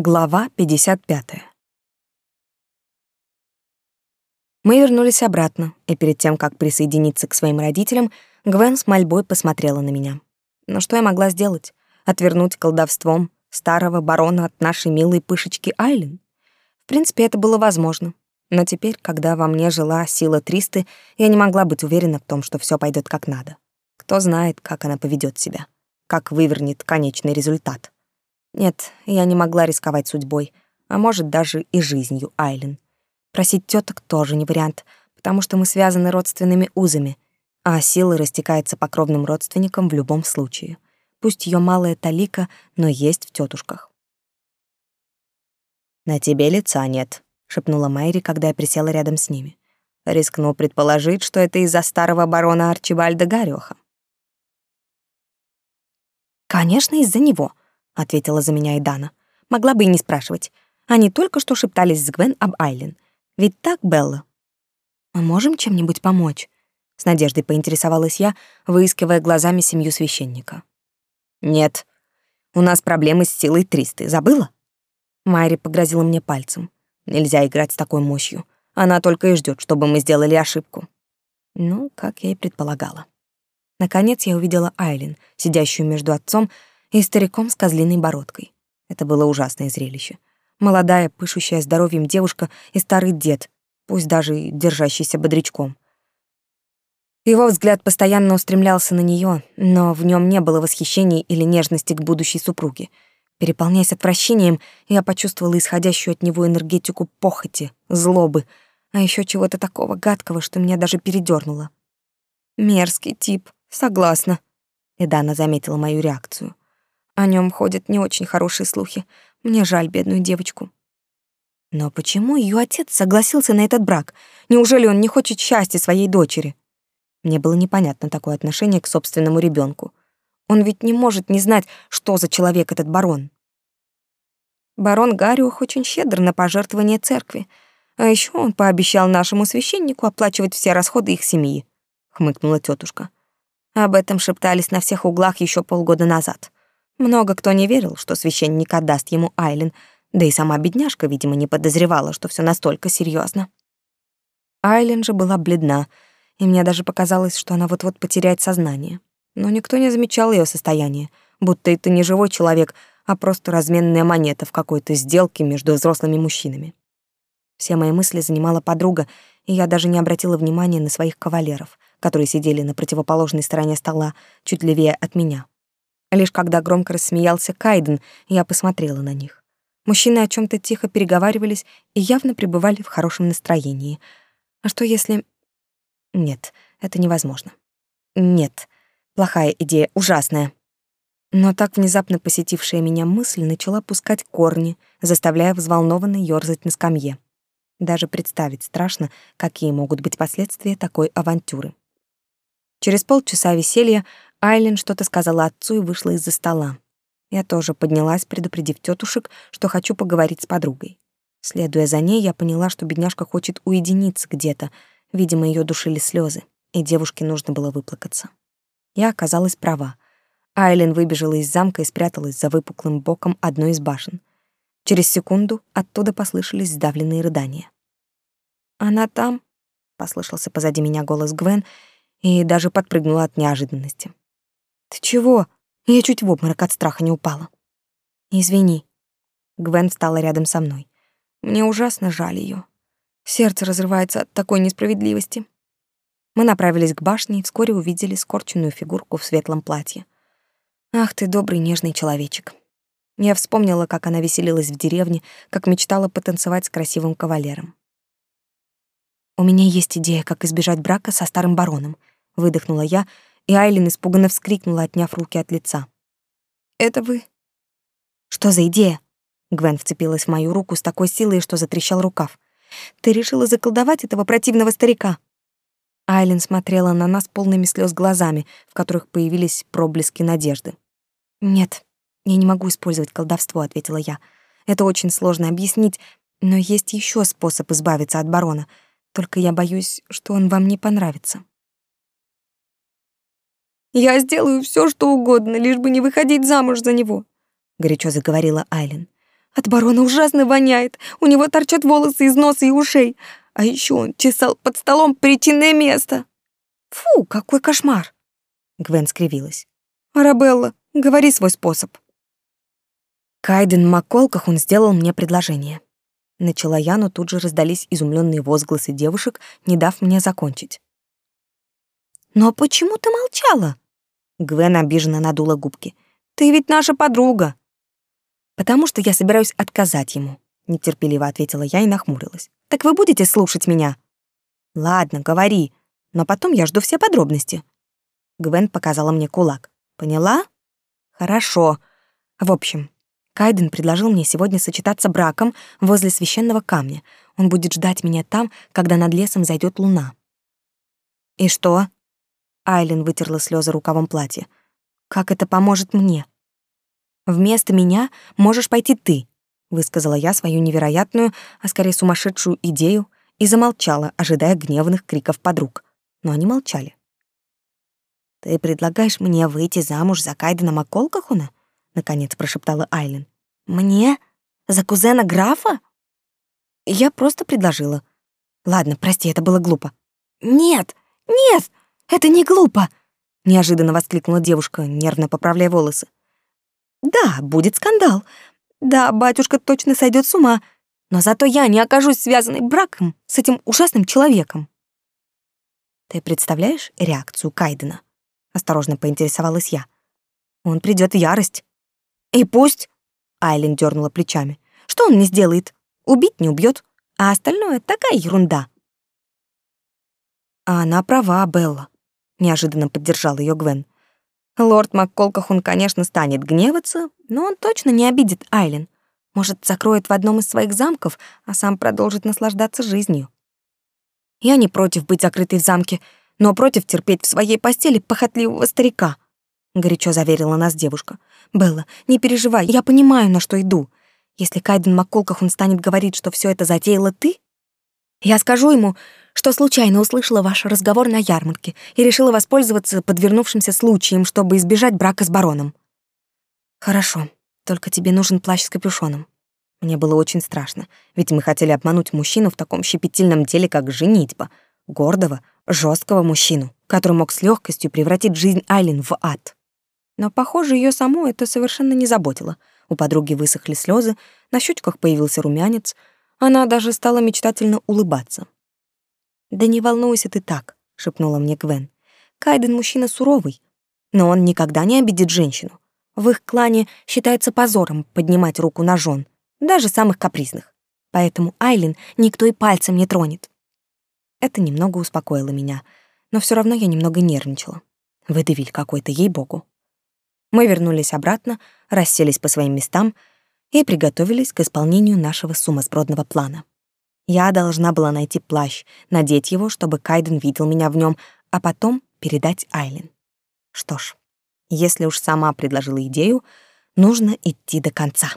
Глава 55. Мы вернулись обратно, и перед тем, как присоединиться к своим родителям, Гвен с мольбой посмотрела на меня. Но что я могла сделать? Отвернуть колдовством старого барона от нашей милой пышечки Айлен? В принципе, это было возможно. Но теперь, когда во мне жила сила Тристы, я не могла быть уверена в том, что все пойдет как надо. Кто знает, как она поведет себя, как вывернет конечный результат. Нет, я не могла рисковать судьбой, а может даже и жизнью Айлен. Просить теток тоже не вариант, потому что мы связаны родственными узами, а сила растекается по кровным родственникам в любом случае. Пусть ее малая талика, но есть в тетушках. «На тебе лица нет», — шепнула Майри, когда я присела рядом с ними. Рискну предположить, что это из-за старого барона Арчибальда Гарёха. «Конечно, из-за него», ответила за меня Айдана. Могла бы и не спрашивать. Они только что шептались с Гвен об Айлен. Ведь так, Белла? Мы можем чем-нибудь помочь? С надеждой поинтересовалась я, выискивая глазами семью священника. Нет. У нас проблемы с силой Тристы. Забыла? Майри погрозила мне пальцем. Нельзя играть с такой мощью. Она только и ждет, чтобы мы сделали ошибку. Ну, как я и предполагала. Наконец я увидела Айлин, сидящую между отцом и стариком с козлиной бородкой. Это было ужасное зрелище. Молодая, пышущая здоровьем девушка и старый дед, пусть даже и держащийся бодрячком. Его взгляд постоянно устремлялся на нее, но в нем не было восхищения или нежности к будущей супруге. Переполняясь отвращением, я почувствовала исходящую от него энергетику похоти, злобы, а еще чего-то такого гадкого, что меня даже передернуло. Мерзкий тип, согласна. Эдана заметила мою реакцию. О нем ходят не очень хорошие слухи. Мне жаль бедную девочку. Но почему ее отец согласился на этот брак? Неужели он не хочет счастья своей дочери? Мне было непонятно такое отношение к собственному ребенку. Он ведь не может не знать, что за человек этот барон. Барон Гариух очень щедр на пожертвования церкви, а еще он пообещал нашему священнику оплачивать все расходы их семьи, хмыкнула тетушка. Об этом шептались на всех углах еще полгода назад. Много кто не верил, что священник отдаст ему Айлен, да и сама бедняжка, видимо, не подозревала, что все настолько серьезно. Айлен же была бледна, и мне даже показалось, что она вот-вот потеряет сознание. Но никто не замечал ее состояние, будто это не живой человек, а просто разменная монета в какой-то сделке между взрослыми мужчинами. Все мои мысли занимала подруга, и я даже не обратила внимания на своих кавалеров, которые сидели на противоположной стороне стола, чуть левее от меня. Лишь когда громко рассмеялся Кайден, я посмотрела на них. Мужчины о чем то тихо переговаривались и явно пребывали в хорошем настроении. А что если... Нет, это невозможно. Нет, плохая идея, ужасная. Но так внезапно посетившая меня мысль начала пускать корни, заставляя взволнованно ёрзать на скамье. Даже представить страшно, какие могут быть последствия такой авантюры. Через полчаса веселья Айлен что-то сказала отцу и вышла из-за стола. Я тоже поднялась, предупредив тетушек, что хочу поговорить с подругой. Следуя за ней, я поняла, что бедняжка хочет уединиться где-то. Видимо, ее душили слезы, и девушке нужно было выплакаться. Я оказалась права. Айлен выбежала из замка и спряталась за выпуклым боком одной из башен. Через секунду оттуда послышались сдавленные рыдания. «Она там?» — послышался позади меня голос Гвен, и даже подпрыгнула от неожиданности. «Ты чего?» Я чуть в обморок от страха не упала. «Извини». Гвен встала рядом со мной. Мне ужасно жаль ее. Сердце разрывается от такой несправедливости. Мы направились к башне и вскоре увидели скорченную фигурку в светлом платье. Ах ты, добрый нежный человечек. Я вспомнила, как она веселилась в деревне, как мечтала потанцевать с красивым кавалером. У меня есть идея, как избежать брака со старым бароном, выдохнула я и Айлин испуганно вскрикнула, отняв руки от лица. «Это вы?» «Что за идея?» Гвен вцепилась в мою руку с такой силой, что затрещал рукав. «Ты решила заколдовать этого противного старика?» Айлин смотрела на нас полными слез глазами, в которых появились проблески надежды. «Нет, я не могу использовать колдовство», — ответила я. «Это очень сложно объяснить, но есть еще способ избавиться от барона. Только я боюсь, что он вам не понравится». Я сделаю все, что угодно, лишь бы не выходить замуж за него, горячо заговорила Айлен. От барона ужасно воняет. У него торчат волосы из носа и ушей. А еще он чесал под столом причинное место. Фу, какой кошмар. Гвен скривилась. Арабелла, говори свой способ. Кайден Макколках он сделал мне предложение. Начала я, но тут же раздались изумленные возгласы девушек, не дав мне закончить. «Но почему ты молчала?» Гвен обиженно надула губки. «Ты ведь наша подруга!» «Потому что я собираюсь отказать ему», — нетерпеливо ответила я и нахмурилась. «Так вы будете слушать меня?» «Ладно, говори, но потом я жду все подробности». Гвен показала мне кулак. «Поняла?» «Хорошо. В общем, Кайден предложил мне сегодня сочетаться браком возле священного камня. Он будет ждать меня там, когда над лесом зайдет луна. И что? Айлин вытерла слезы рукавом платья. Как это поможет мне? Вместо меня можешь пойти ты, высказала я свою невероятную, а скорее сумасшедшую идею и замолчала, ожидая гневных криков подруг. Но они молчали. Ты предлагаешь мне выйти замуж за Кайдена Маколкахуна? наконец прошептала Айлин. Мне? За кузена графа? Я просто предложила. Ладно, прости, это было глупо. Нет, нет, это не глупо, неожиданно воскликнула девушка, нервно поправляя волосы. Да, будет скандал. Да, батюшка точно сойдет с ума, но зато я не окажусь связанной браком с этим ужасным человеком. Ты представляешь реакцию Кайдена? Осторожно поинтересовалась я. Он придет в ярость. И пусть, Айлин дернула плечами. Что он мне сделает? Убить не убьет, а остальное такая ерунда. А она права, Белла, неожиданно поддержал ее Гвен. Лорд Макколкахун, конечно, станет гневаться, но он точно не обидит Айлин. Может, закроет в одном из своих замков, а сам продолжит наслаждаться жизнью. Я не против быть закрытой в замке, но против терпеть в своей постели похотливого старика — горячо заверила нас девушка. Белла, не переживай, я понимаю, на что иду. Если Кайден Макколках он станет говорить, что все это затеяла ты, я скажу ему, что случайно услышала ваш разговор на ярмарке и решила воспользоваться подвернувшимся случаем, чтобы избежать брака с бароном. Хорошо, только тебе нужен плащ с капюшоном. Мне было очень страшно, ведь мы хотели обмануть мужчину в таком щепетильном деле, как женитьба, гордого, жесткого мужчину, который мог с легкостью превратить жизнь Айлин в ад. Но, похоже, ее саму это совершенно не заботило. У подруги высохли слезы, на щечках появился румянец, она даже стала мечтательно улыбаться. «Да не волнуйся ты так», — шепнула мне Гвен. «Кайден мужчина суровый, но он никогда не обидит женщину. В их клане считается позором поднимать руку на жен, даже самых капризных. Поэтому Айлин никто и пальцем не тронет». Это немного успокоило меня, но все равно я немного нервничала. Выдавиль какой-то, ей-богу. Мы вернулись обратно, расселись по своим местам и приготовились к исполнению нашего сумасбродного плана. Я должна была найти плащ, надеть его, чтобы Кайден видел меня в нем, а потом передать Айлин. Что ж, если уж сама предложила идею, нужно идти до конца.